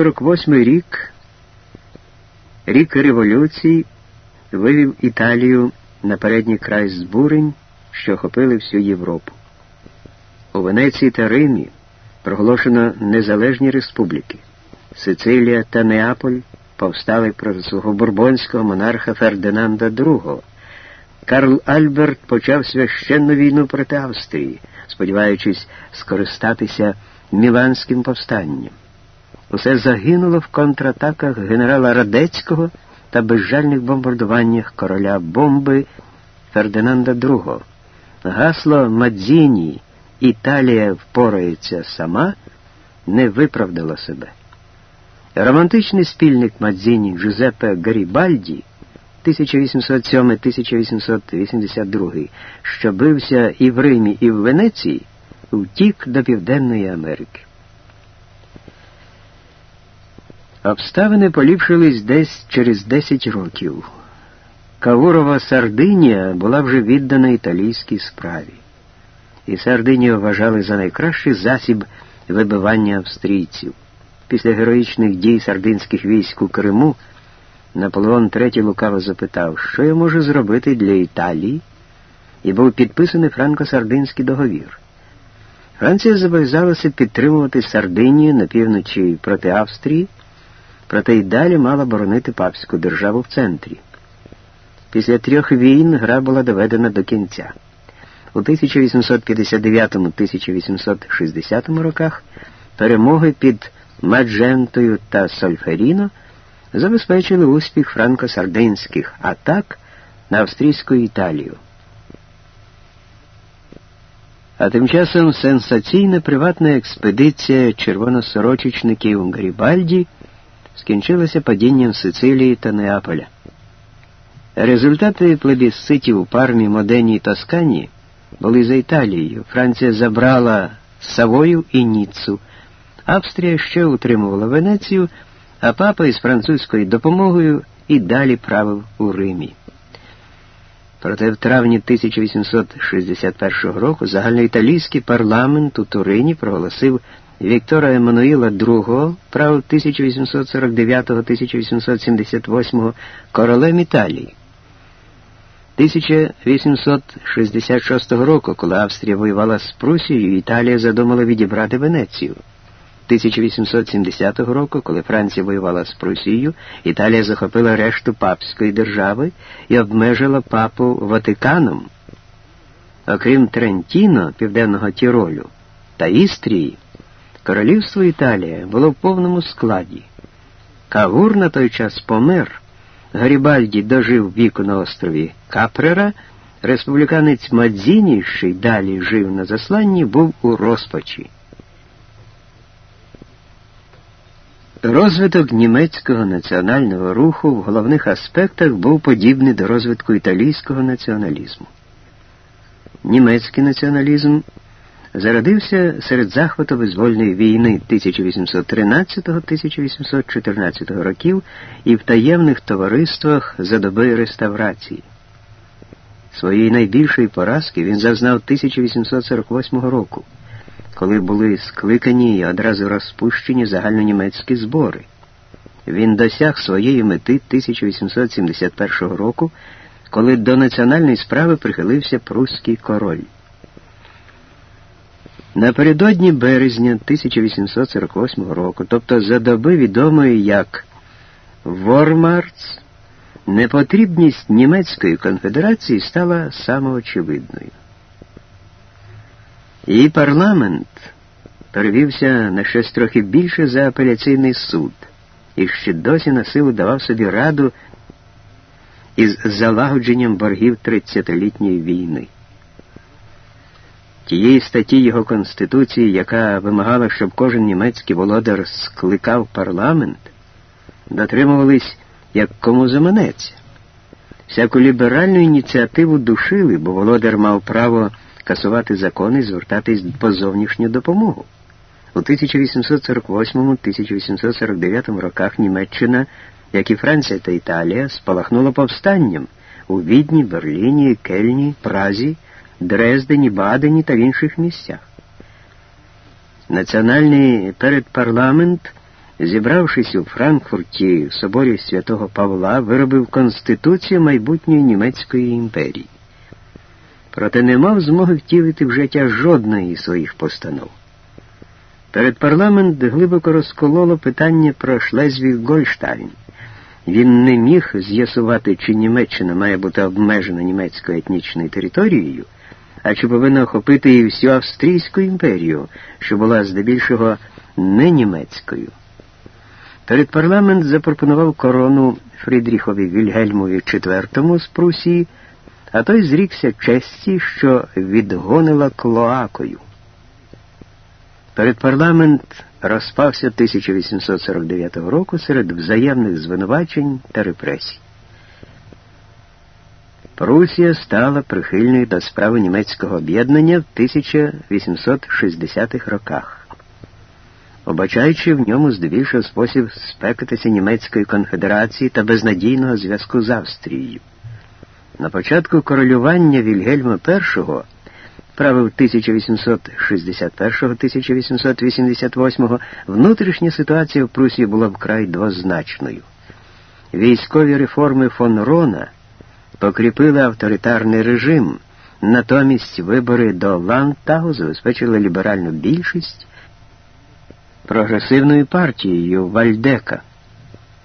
48 рік, рік революції, вивів Італію на передній край збурень, що охопили всю Європу. У Венеції та Римі проголошено незалежні республіки. Сицилія та Неаполь повстали проти свого бурбонського монарха Фердинанда II. Карл Альберт почав священну війну проти Австрії, сподіваючись скористатися Міланським повстанням. Усе загинуло в контратаках генерала Радецького та безжальних бомбардуваннях короля бомби Фердинанда II. Гасло Мадзіні Італія впорається сама не виправдало себе. Романтичний спільник Мадзіні Джузеппе Гарібальді 1807-1882, що бився і в Римі, і в Венеції, втік до Південної Америки. Обставини поліпшились десь через 10 років. Каурова Сардинія була вже віддана італійській справі, і Сардинію вважали за найкращий засіб вибивання австрійців. Після героїчних дій сардинських військ у Криму Наполеон III лукаво запитав, що я можу зробити для Італії, і був підписаний франко-сардинський договір. Франція зобов'язалася підтримувати Сардинію на півночі проти Австрії, проте й далі мала боронити папську державу в центрі. Після трьох війн гра була доведена до кінця. У 1859-1860 роках перемоги під Маджентою та Сольферіно забезпечили успіх франко-сардинських атак на австрійську Італію. А тим часом сенсаційна приватна експедиція червоносорочечників Гарібальді скінчилася падінням Сицилії та Неаполя. Результати плебісцитів у пармі Модені і Тоскані були за Італією. Франція забрала Савою і Ніццу. Австрія ще утримувала Венецію, а папа із французькою допомогою і далі правив у Римі. Проте в травні 1861 року загальноіталійський парламент у Турині проголосив Віктора Еммануїла II, правив 1849-1878 королем Італії. 1866 року, коли Австрія воювала з Прусією, Італія задумала відібрати Венецію. 1870 року, коли Франція воювала з Прусією, Італія захопила решту папської держави і обмежила папу Ватиканом. Окрім Трентіно, Південного Тіролю та Істрії, королівство Італія було в повному складі. Кавур на той час помер. Гарібальді дожив віку на острові Капрера, республіканець Мадзіні, що й далі жив на засланні, був у розпачі. Розвиток німецького національного руху в головних аспектах був подібний до розвитку італійського націоналізму. Німецький націоналізм зародився серед захвату визвольної війни 1813-1814 років і в таємних товариствах за доби реставрації. Своєї найбільшої поразки він зазнав 1848 року коли були скликані і одразу розпущені загальнонімецькі збори. Він досяг своєї мети 1871 року, коли до національної справи прихилився прусський король. Напередодні березня 1848 року, тобто за доби відомої як Вормарц, непотрібність німецької конфедерації стала самоочевидною. Її парламент перевівся на щось трохи більше за апеляційний суд і ще досі на силу давав собі раду із залагодженням боргів 30-літньої війни. Тієї статті його Конституції, яка вимагала, щоб кожен німецький володар скликав парламент, дотримувались як кому заманеться. Всяку ліберальну ініціативу душили, бо володар мав право касувати закони і звертатись по зовнішню допомогу. У 1848-1849 роках Німеччина, як і Франція та Італія, спалахнула повстанням у Відні, Берліні, Кельні, Празі, Дрездені, Бадені та в інших місцях. Національний передпарламент зібравшись у Франкфурті в соборі святого Павла, виробив Конституцію майбутньої Німецької імперії. Проте не мав змоги втілити в життя жодної із своїх постанов. Перед парламент глибоко розкололо питання про Шлезвіг Гольштайн. Він не міг з'ясувати, чи Німеччина має бути обмежена німецькою етнічною територією, а чи повинна охопити і всю Австрійську імперію, що була здебільшого не німецькою. Перед парламент запропонував корону Фрідріхові Вільгельмові IV з Прусії, а той зрікся честі, що відгонила клоакою. Перед парламент розпався 1849 року серед взаємних звинувачень та репресій. Прусія стала прихильною до справи німецького об'єднання в 1860-х роках, обачаючи в ньому здебільшого спосіб спекатися німецької конфедерації та безнадійного зв'язку з Австрією. На початку королювання Вільгельма І правив 1861-1888, внутрішня ситуація в Прусії була вкрай двозначною. Військові реформи фон Рона покріпили авторитарний режим, натомість вибори до Ландтагу забезпечили ліберальну більшість прогресивною партією Вальдека.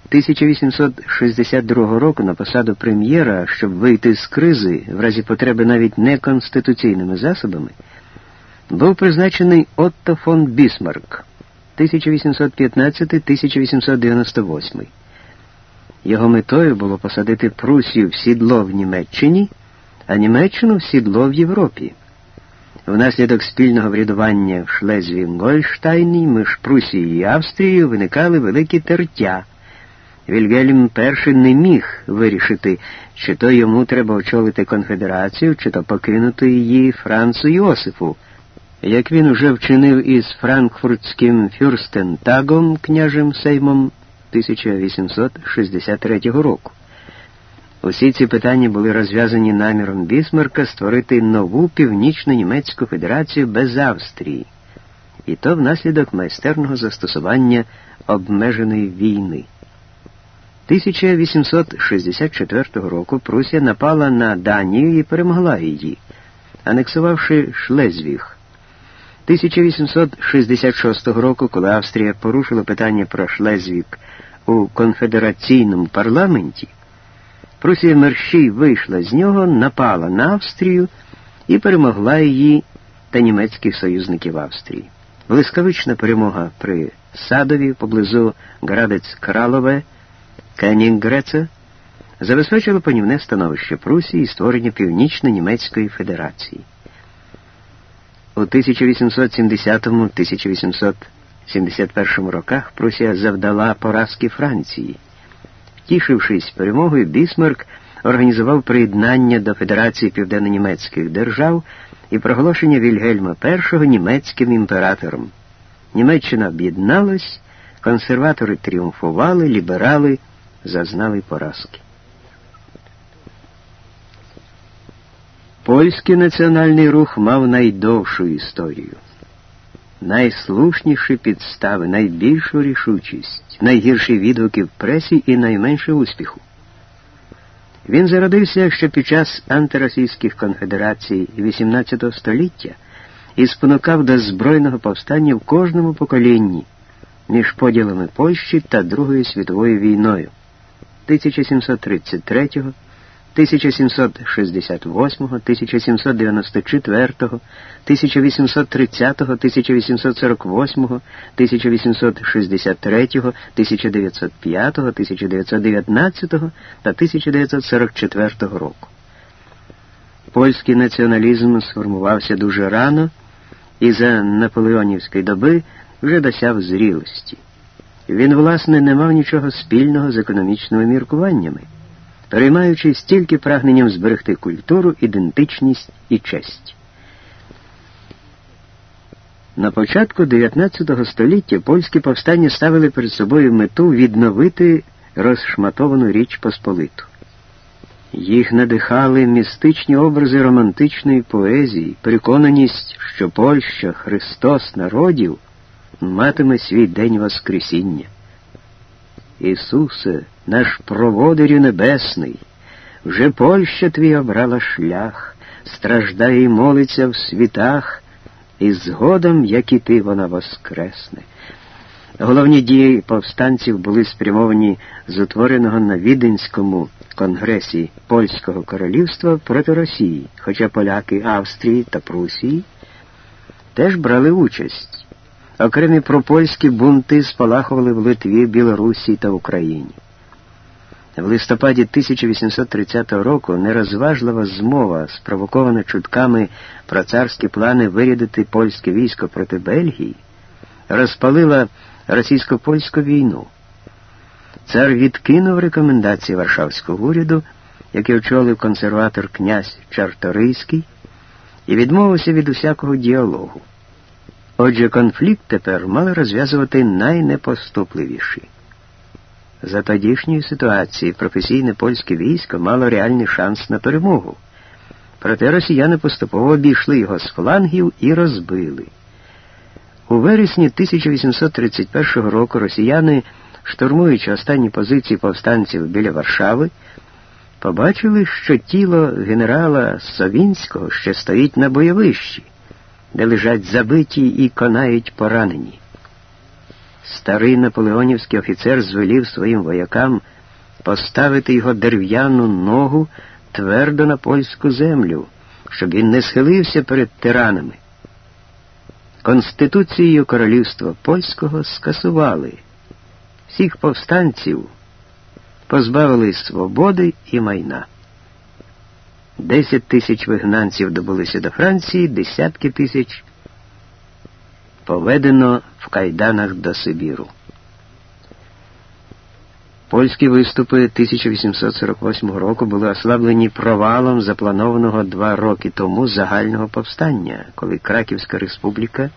1862 року на посаду прем'єра, щоб вийти з кризи, в разі потреби навіть неконституційними засобами, був призначений Отто фон Бісмарк 1815-1898. Його метою було посадити Прусію в сідло в Німеччині, а Німеччину в сідло в Європі. Внаслідок спільного врядування в Шлезві-Гольштайні між Прусією і Австрією виникали великі тертя. Вільгельм І не міг вирішити, чи то йому треба очолити конфедерацію, чи то покинути її Францу Йосифу, як він уже вчинив із франкфуртським фюрстентагом княжем Сеймом 1863 року. Усі ці питання були розв'язані наміром Бісмарка створити нову північно-німецьку федерацію без Австрії, і то внаслідок майстерного застосування обмеженої війни. 1864 року Прусія напала на Данію і перемогла її, анексувавши Шлезвіг. 1866 року, коли Австрія порушила питання про Шлезвіг у конфедераційному парламенті, Прусія мерщій вийшла з нього, напала на Австрію і перемогла її та німецьких союзників Австрії. Блискавична перемога при Садові поблизу Градець Кралове. Кенінгреце забезпечило панівне становище Прусії і створення Північно-Німецької Федерації. У 1870-1871 роках Прусія завдала поразки Франції. Втішившись перемогою, Бісмарк організував приєднання до Федерації Південно-Німецьких держав і проголошення Вільгельма І німецьким імператором. Німеччина об'єдналась, консерватори тріумфували, ліберали зазнали поразки. Польський національний рух мав найдовшу історію, найслушніші підстави, найбільшу рішучість, найгірші відгуки в пресі і найменше успіху. Він зародився ще під час антиросійських конфедерацій XVIII століття і спонукав до збройного повстання в кожному поколінні між поділами Польщі та Другою світовою війною. 1733, 1768, 1794, 1830, 1848, 1863, 1905, 1919 та 1944 року. Польський націоналізм сформувався дуже рано і за наполеонівської доби вже досяг зрілості. Він, власне, не мав нічого спільного з економічними міркуваннями, переймаючись тільки прагненням зберегти культуру, ідентичність і честь. На початку 19 століття польські повстання ставили перед собою мету відновити розшматовану річ Посполиту. Їх надихали містичні образи романтичної поезії, переконаність, що Польща, Христос народів матиме свій день Воскресіння. Ісусе, наш проводирю небесний, вже Польща твій обрала шлях, страждає і молиться в світах, і згодом, як і ти, вона воскресне. Головні дії повстанців були спрямовані з утвореного на Віденському конгресі Польського королівства проти Росії, хоча поляки Австрії та Прусії теж брали участь. Окремі пропольські бунти спалахували в Литві, Білорусі та Україні. В листопаді 1830 року нерозважлива змова, спровокована чутками про царські плани вирядити польське військо проти Бельгії, розпалила російсько-польську війну. Цар відкинув рекомендації Варшавського уряду, який очолив консерватор князь Чарторийський, і відмовився від усякого діалогу. Отже, конфлікт тепер мали розв'язувати найнепоступливіші. За тодішньої ситуації професійне польське військо мало реальний шанс на перемогу. Проте росіяни поступово обійшли його з флангів і розбили. У вересні 1831 року росіяни, штурмуючи останні позиції повстанців біля Варшави, побачили, що тіло генерала Совінського ще стоїть на бойовищі, де лежать забиті і конають поранені. Старий наполеонівський офіцер звелів своїм воякам поставити його дерев'яну ногу твердо на польську землю, щоб він не схилився перед тиранами. Конституцією Королівства Польського скасували всіх повстанців, позбавили свободи і майна. Десять тисяч вигнанців добулися до Франції, десятки тисяч поведено в кайданах до Сибіру. Польські виступи 1848 року були ослаблені провалом запланованого два роки тому загального повстання, коли Краківська республіка,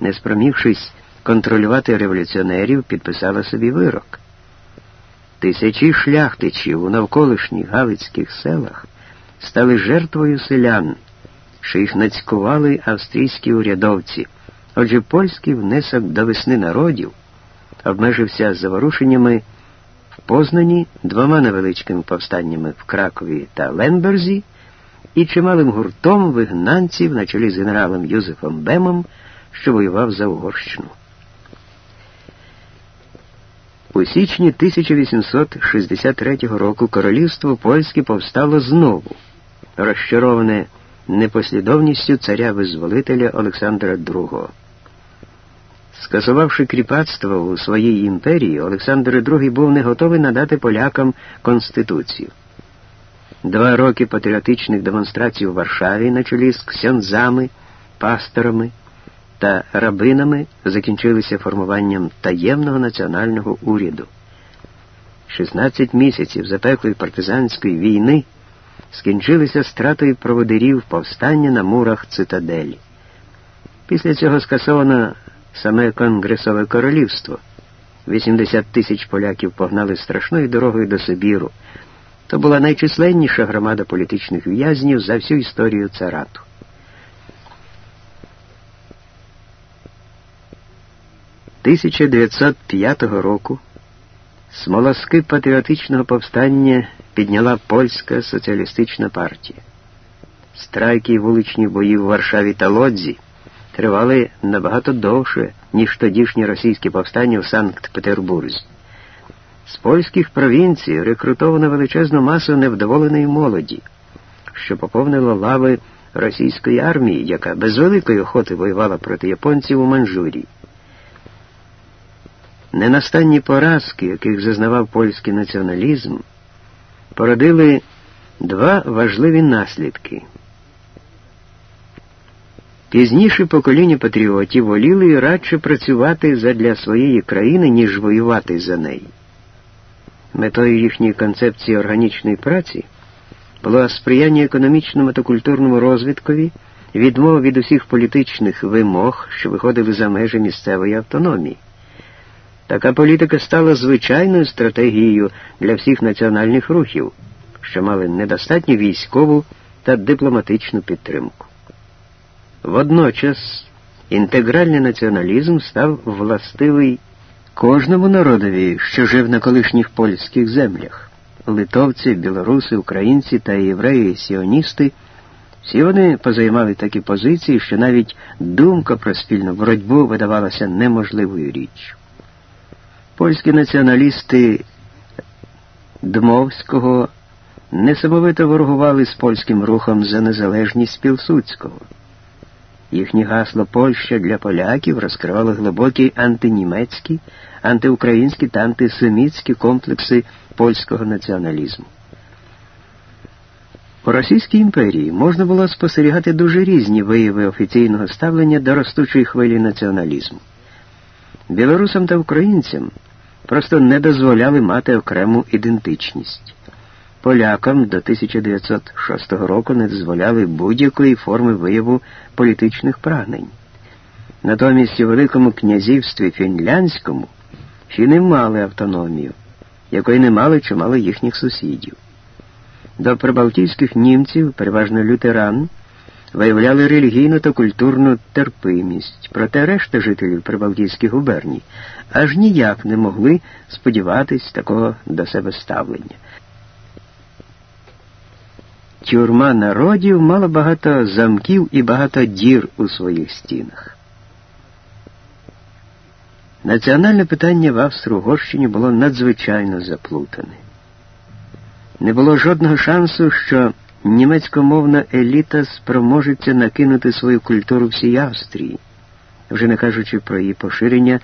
не спромігшись контролювати революціонерів, підписала собі вирок. Тисячі шляхтичів у навколишніх Галицьких селах стали жертвою селян, що їх нацькували австрійські урядовці. Отже, польський внесок до весни народів обмежився заворушеннями в Познані, двома невеличкими повстаннями в Кракові та Ленберзі і чималим гуртом вигнанців на чолі з генералом Юзефом Бемом, що воював за Угорщину. У січні 1863 року королівство польське повстало знову, розчароване непослідовністю царя-визволителя Олександра II. Скасувавши кріпацтво у своїй імперії, Олександр II був не готовий надати полякам Конституцію. Два роки патріотичних демонстрацій у Варшаві на чолі з ксьонзами, пасторами та рабинами закінчилися формуванням таємного національного уряду. 16 місяців запеклої партизанської війни скінчилися стратою проводирів повстання на мурах цитаделі. Після цього скасовано саме Конгресове королівство. 80 тисяч поляків погнали страшною дорогою до Сибіру. То була найчисленніша громада політичних в'язнів за всю історію царату. «1905 року смолоски патріотичного повстання підняла польська соціалістична партія. Страйки і вуличні бої в Варшаві та Лодзі тривали набагато довше, ніж тодішні російські повстання в Санкт-Петербурзі. З польських провінцій рекрутовано величезну масу невдоволеної молоді, що поповнило лави російської армії, яка без великої охоти воювала проти японців у Манчжурії. Ненастанні поразки, яких зазнавав польський націоналізм, породили два важливі наслідки. Пізніше покоління патріотів воліли радше працювати задля своєї країни, ніж воювати за неї. Метою їхньої концепції органічної праці було сприяння економічному та культурному розвиткові, відмова від усіх політичних вимог, що виходили за межі місцевої автономії. Така політика стала звичайною стратегією для всіх національних рухів, що мали недостатню військову та дипломатичну підтримку. Водночас інтегральний націоналізм став властивий Кожному народові, що жив на колишніх польських землях, литовці, білоруси, українці та євреї, сіоністи, всі вони позаймали такі позиції, що навіть думка про спільну боротьбу видавалася неможливою річчю. Польські націоналісти Дмовського несамовито ворогували з польським рухом за незалежність Пілсудського. Їхнє гасло Польща для поляків розкривало глибокі антинімецькі, антиукраїнські та антисемітські комплекси польського націоналізму. У Російській імперії можна було спостерігати дуже різні вияви офіційного ставлення до ростучої хвилі націоналізму. Білорусам та українцям просто не дозволяли мати окрему ідентичність. Полякам до 1906 року не дозволяли будь-якої форми вияву політичних прагнень. Натомість у Великому князівстві Фінляндському фіни мали автономію, якої не мали чимало їхніх сусідів. До прибалтійських німців, переважно лютеран, виявляли релігійну та культурну терпимість, проте решта жителів Прибалтійських губерній аж ніяк не могли сподіватись такого до себе ставлення. Тюрма народів мала багато замків і багато дір у своїх стінах. Національне питання в Австро-Угорщині було надзвичайно заплутане. Не було жодного шансу, що німецькомовна еліта спроможеться накинути свою культуру всій Австрії, вже не кажучи про її поширення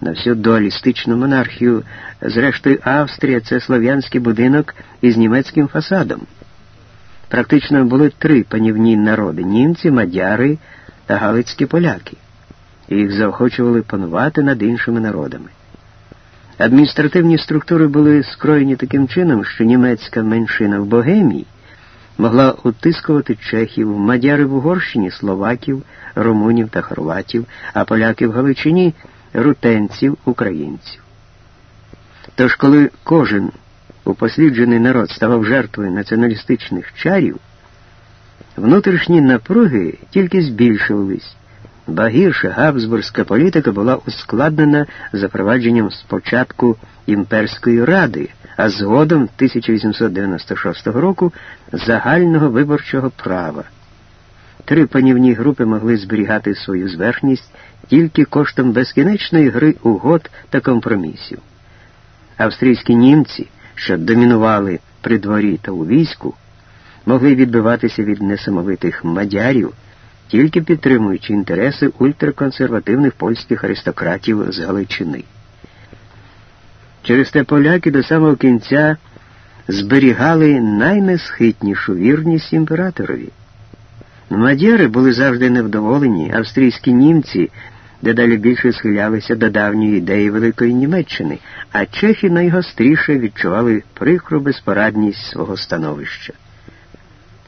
на всю дуалістичну монархію. Зрештою, Австрія це слов'янський будинок із німецьким фасадом. Практично були три панівні народи німці, мадяри та галицькі поляки, їх заохочували панувати над іншими народами. Адміністративні структури були скроєні таким чином, що німецька меншина в Богемії могла утискувати чехів, мадяри в Угорщині, словаків, румунів та хорватів, а поляки в Галичині рутенців, українців. Тож, коли кожен упосліджений народ ставав жертвою націоналістичних чарів, внутрішні напруги тільки збільшувались, ба гірше габсбурзька політика була ускладнена запровадженням спочатку імперської ради, а згодом 1896 року загального виборчого права. Три панівні групи могли зберігати свою зверхність тільки коштом безкінечної гри угод та компромісів. Австрійські німці що домінували при дворі та у війську, могли відбиватися від несамовитих мадярів, тільки підтримуючи інтереси ультраконсервативних польських аристократів з Галичини. Через те поляки до самого кінця зберігали найнесхитнішу вірність імператорові. Мадяри були завжди невдоволені, австрійські німці дедалі більше схилялися до давньої ідеї Великої Німеччини, а чехи найгостріше відчували прикру безпорадність свого становища.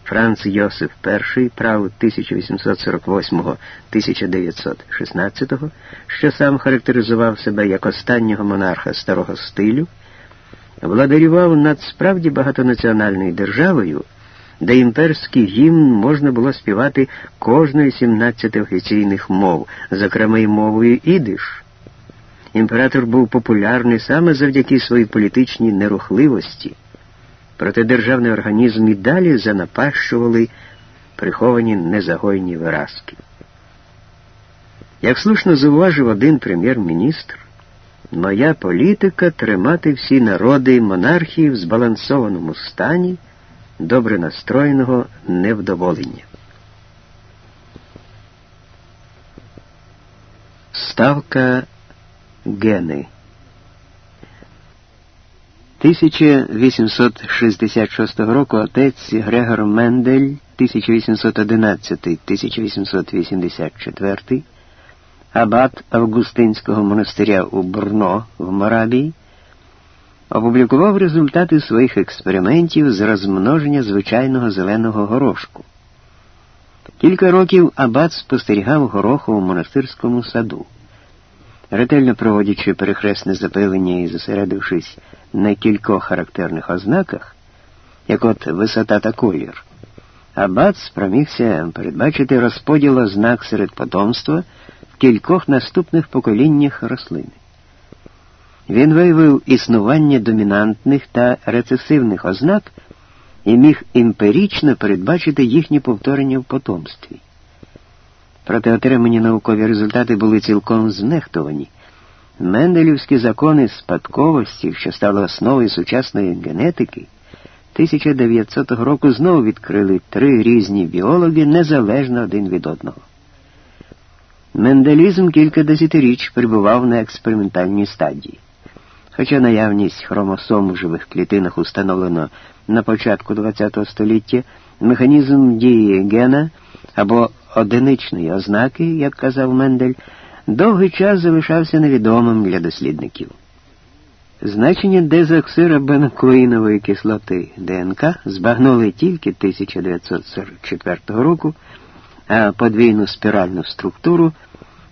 Франц Йосиф І, прав 1848-1916, що сам характеризував себе як останнього монарха старого стилю, владарював над справді багатонаціональною державою де імперський гімн можна було співати кожної 17 офіційних мов, зокрема й мовою ідиш. Імператор був популярний саме завдяки своїй політичній нерухливості, проте державний організм і далі занапащували приховані незагойні виразки. Як слушно зауважив один прем'єр-міністр, моя політика тримати всі народи монархії в збалансованому стані добре настроєного невдоволення. Ставка Гени 1866 року отець Грегор Мендель 1811-1884 абат Августинського монастиря у Брно в Моравії опублікував результати своїх експериментів з розмноження звичайного зеленого горошку. Кілька років Абат спостерігав гороху у монастирському саду. Ретельно проводячи перехресне запилення і зосередившись на кількох характерних ознаках, як от висота та колір, Абат спромігся передбачити розподіл ознак серед потомства в кількох наступних поколіннях рослини. Він виявив існування домінантних та рецесивних ознак і міг емпірично передбачити їхні повторення в потомстві. Проте отримані наукові результати були цілком знехтовані. Менделівські закони спадковості, що стали основою сучасної генетики, 1900 року знову відкрили три різні біологи незалежно один від одного. Менделізм кілька десятиріч перебував на експериментальній стадії. Хоча наявність хромосом у живих клітинах установлено на початку ХХ століття, механізм дії гена або одиничної ознаки, як казав Мендель, довгий час залишався невідомим для дослідників. Значення дезоксирабенклоїнової кислоти ДНК збагнули тільки 1944 року, а подвійну спіральну структуру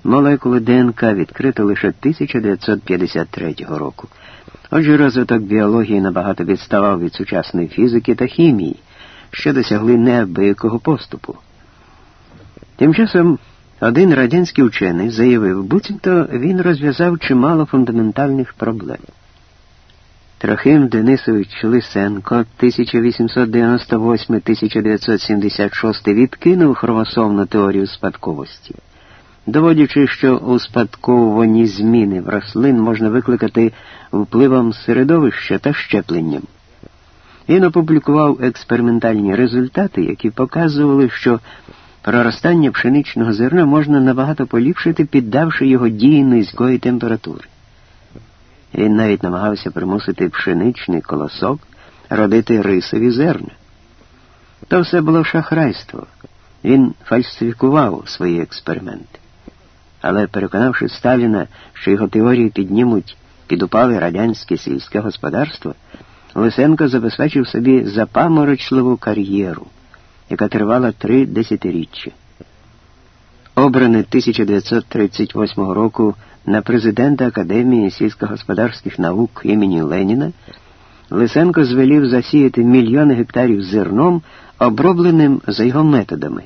молекули ДНК відкрито лише 1953 року. Отже, розвиток біології набагато відставав від сучасної фізики та хімії, що досягли неабиякого поступу. Тим часом один радянський вчений заявив, буцімто він розв'язав чимало фундаментальних проблем. Трохим Денисович Лисенко 1898-1976 відкинув хромосомну теорію спадковості, доводячи, що успадковувані зміни в рослин можна викликати впливом середовища та щепленням. Він опублікував експериментальні результати, які показували, що проростання пшеничного зерна можна набагато поліпшити, піддавши його дії низької температури. Він навіть намагався примусити пшеничний колосок родити рисові зерна. То все було шахрайство. Він фальсифікував свої експерименти. Але, переконавши Сталіна, що його теорії піднімуть підупали радянське сільське господарство, Лисенко забезпечив собі запаморочливу кар'єру, яка тривала три десятиріччя. Обраний 1938 року на президента Академії сільськогосподарських наук імені Леніна, Лисенко звелів засіяти мільйони гектарів зерном, обробленим за його методами.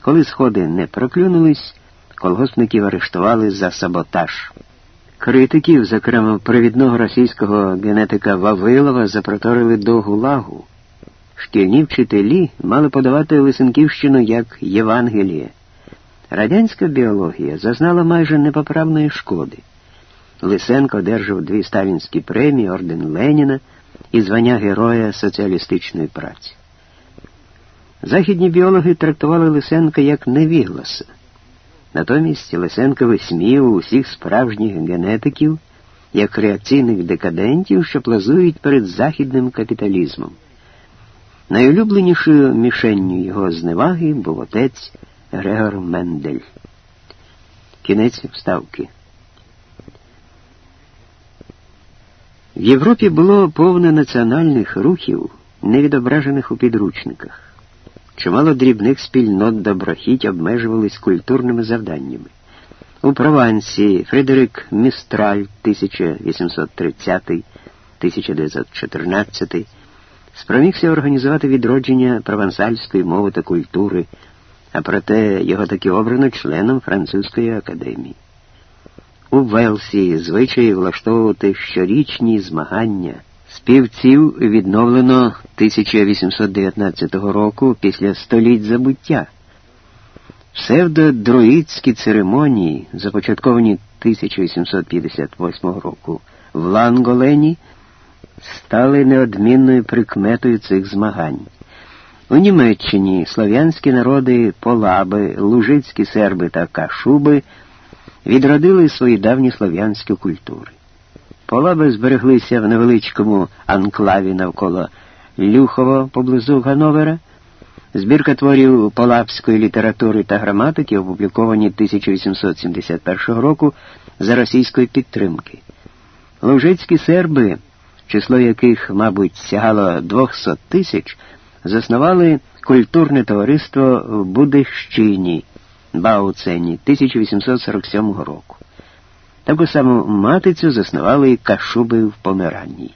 Коли сходи не проклюнулись, колгоспників арештували за саботаж. Критиків, зокрема провідного російського генетика Вавилова, запроторили до гулагу. Шкільні вчителі мали подавати Лисенківщину як Євангеліє. Радянська біологія зазнала майже непоправної шкоди. Лисенко одержав дві сталінські премії, орден Леніна і звання Героя соціалістичної праці. Західні біологи трактували Лисенка як невігласа. Натомість Лисенко висміював усіх справжніх генетиків як реакційних декадентів, що плазують перед західним капіталізмом. Найулюбленішою мішенню його зневаги був отець Грегор Мендель. Кінець вставки. В Європі було повне національних рухів, не відображених у підручниках. Чимало дрібних спільнот доброхіть обмежувались культурними завданнями. У Провансії Фредерик Містраль 1830-1914 спромігся організувати відродження провансальської мови та культури а проте його таки обрано членом французької академії. У Велсі звичаї влаштовувати щорічні змагання. Співців відновлено 1819 року після століть забуття. Псевдодруїдські церемонії, започатковані 1858 року в Ланголені, стали неодмінною прикметою цих змагань. У Німеччині слов'янські народи полаби, лужицькі серби та кашуби відродили свої давні слов'янські культури. Полаби збереглися в невеличкому анклаві навколо Люхово поблизу Гановера. Збірка творів полабської літератури та граматики опубліковані 1871 року за російської підтримки. Лужицькі серби, число яких, мабуть, сягало 200 тисяч, заснували культурне товариство в Будищині Бауцені 1847 року. Таку саму матицю заснували і Кашуби в Померанні.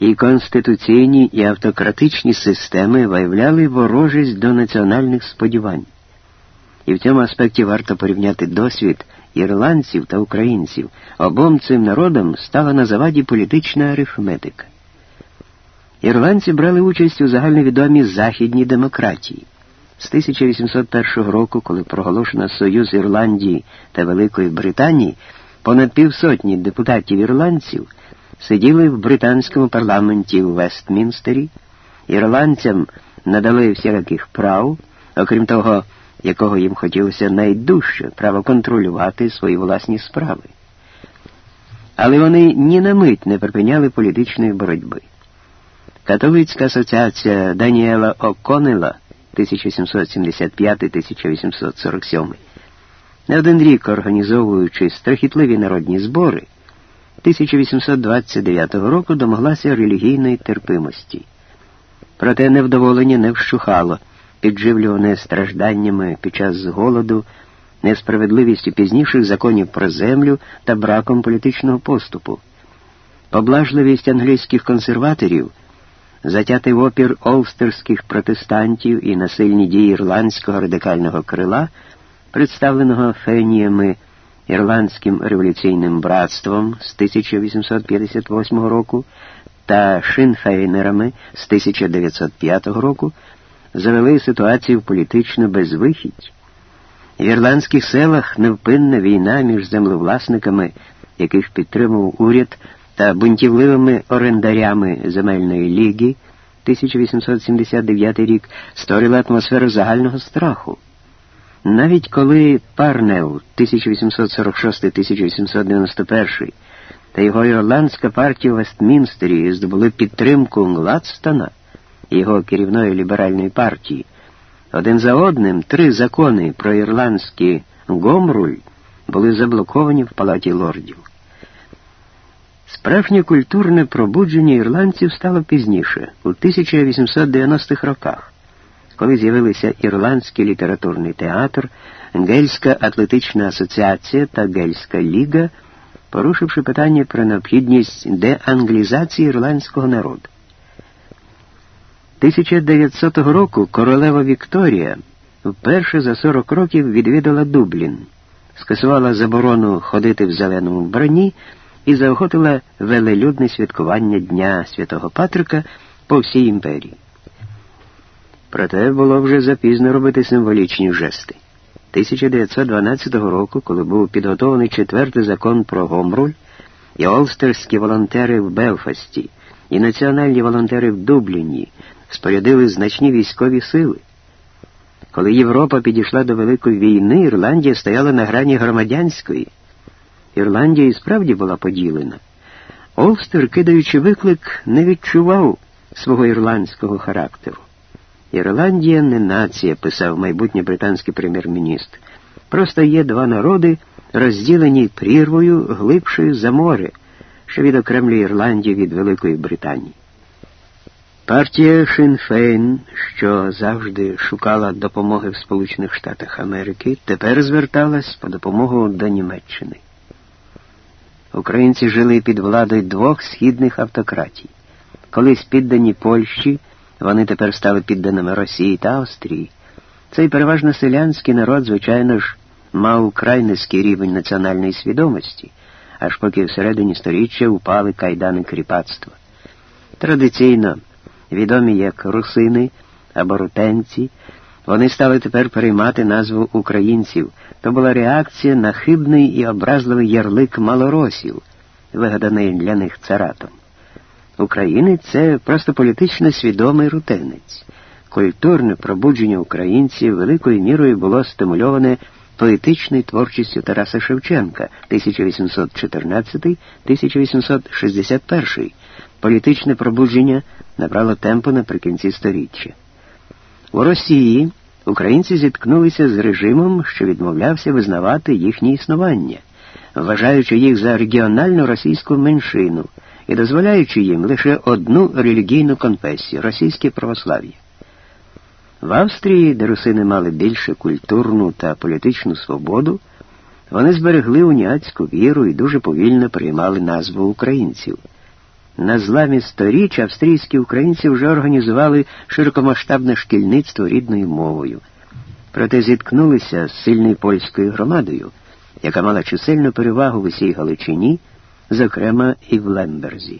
І конституційні і автократичні системи виявляли ворожість до національних сподівань. І в цьому аспекті варто порівняти досвід ірландців та українців, обом цим народам стала на заваді політична арифметика. Ірландці брали участь у загальновідомій західній демократії. З 1801 року, коли проголошено Союз Ірландії та Великої Британії, понад півсотні депутатів ірландців сиділи в британському парламенті у Вестмінстері, ірландцям надали всяких прав, окрім того, якого їм хотілося найдужче право контролювати свої власні справи. Але вони ні на мить не припиняли політичної боротьби. Католицька асоціація Даніела О'Коннелла 1775-1847, не один рік організовуючи страхітливі народні збори, 1829 року домоглася релігійної терпимості. Проте невдоволення не вщухало, підживлюване стражданнями під час голоду, несправедливістю пізніших законів про землю та браком політичного поступу. Поблажливість англійських консерваторів затятий в опір олстерських протестантів і насильні дії ірландського радикального крила, представленого феніями Ірландським революційним братством з 1858 року та шинфейнерами з 1905 року, завели ситуацію в політичну безвихідь. В ірландських селах невпинна війна між землевласниками, яких підтримував уряд та бунтівливими орендарями земельної ліги 1879 рік створила атмосферу загального страху. Навіть коли Парнел 1846-1891 та його ірландська партія в Вестмінстері здобули підтримку Гладстона, його керівної ліберальної партії, один за одним три закони про ірландський гомруль були заблоковані в Палаті лордів. Справжнє культурне пробудження ірландців стало пізніше, у 1890-х роках, коли з'явилися Ірландський літературний театр, Гельська атлетична асоціація та Гельська ліга, порушивши питання про необхідність деанглізації ірландського народу. 1900 року королева Вікторія вперше за 40 років відвідала Дублін, скасувала заборону ходити в зеленому вбранні і заохотила велелюдне святкування Дня Святого Патрика по всій імперії. Проте було вже запізно робити символічні жести. 1912 року, коли був підготовлений четвертий закон про Гомруль, і олстерські волонтери в Белфасті, і національні волонтери в Дубліні спорядили значні військові сили. Коли Європа підійшла до Великої війни, Ірландія стояла на грані громадянської. Ірландія і справді була поділена. Олстер, кидаючи виклик, не відчував свого ірландського характеру. Ірландія не нація, писав майбутній британський прем'єр-міністр. Просто є два народи, розділені прірвою глибшою за море, що відокремлює Ірландію від Великої Британії. Партія Шинфейн, що завжди шукала допомоги в Сполучених Штатах Америки, тепер зверталась по допомогу до Німеччини. Українці жили під владою двох східних автократій. Колись піддані Польщі, вони тепер стали підданими Росії та Австрії. Цей переважно селянський народ, звичайно ж, мав край низький рівень національної свідомості, аж поки всередині сторіччя упали кайдани кріпацтва. Традиційно, відомі як русини або рутенці, вони стали тепер переймати назву українців. То була реакція на хибний і образливий ярлик малоросів, вигаданий для них царатом. Українець це просто політично свідомий рутенець. Культурне пробудження українців великою мірою було стимульоване поетичною творчістю Тараса Шевченка 1814-1861. Політичне пробудження набрало темпу наприкінці століття. У Росії українці зіткнулися з режимом, що відмовлявся визнавати їхнє існування, вважаючи їх за регіональну російську меншину і дозволяючи їм лише одну релігійну конфесію російське православ'я. В Австрії, де русини мали більше культурну та політичну свободу, вони зберегли уніатську віру і дуже повільно приймали назву українців. На зламі сторіч австрійські українці вже організували широкомасштабне шкільництво рідною мовою. Проте зіткнулися з сильною польською громадою, яка мала чисельну перевагу в усій Галичині, зокрема і в Лемберзі.